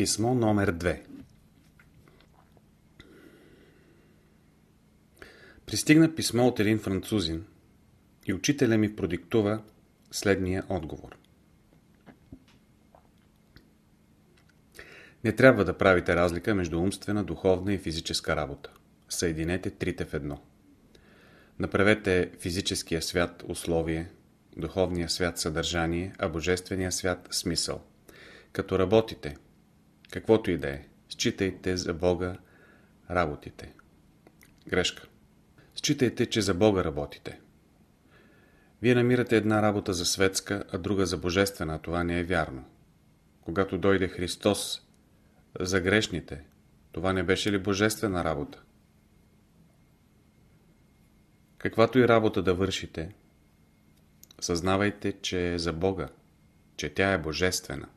Писмо номер 2 Пристигна писмо от един французин и учителя ми продиктува следния отговор. Не трябва да правите разлика между умствена, духовна и физическа работа. Съединете трите в едно. Направете физическия свят условие, духовния свят съдържание, а божествения свят смисъл. Като работите, каквото и да е, считайте за Бога работите. Грешка. Считайте, че за Бога работите. Вие намирате една работа за светска, а друга за божествена, това не е вярно. Когато дойде Христос за грешните, това не беше ли божествена работа? Каквато и работа да вършите, съзнавайте, че е за Бога, че тя е божествена.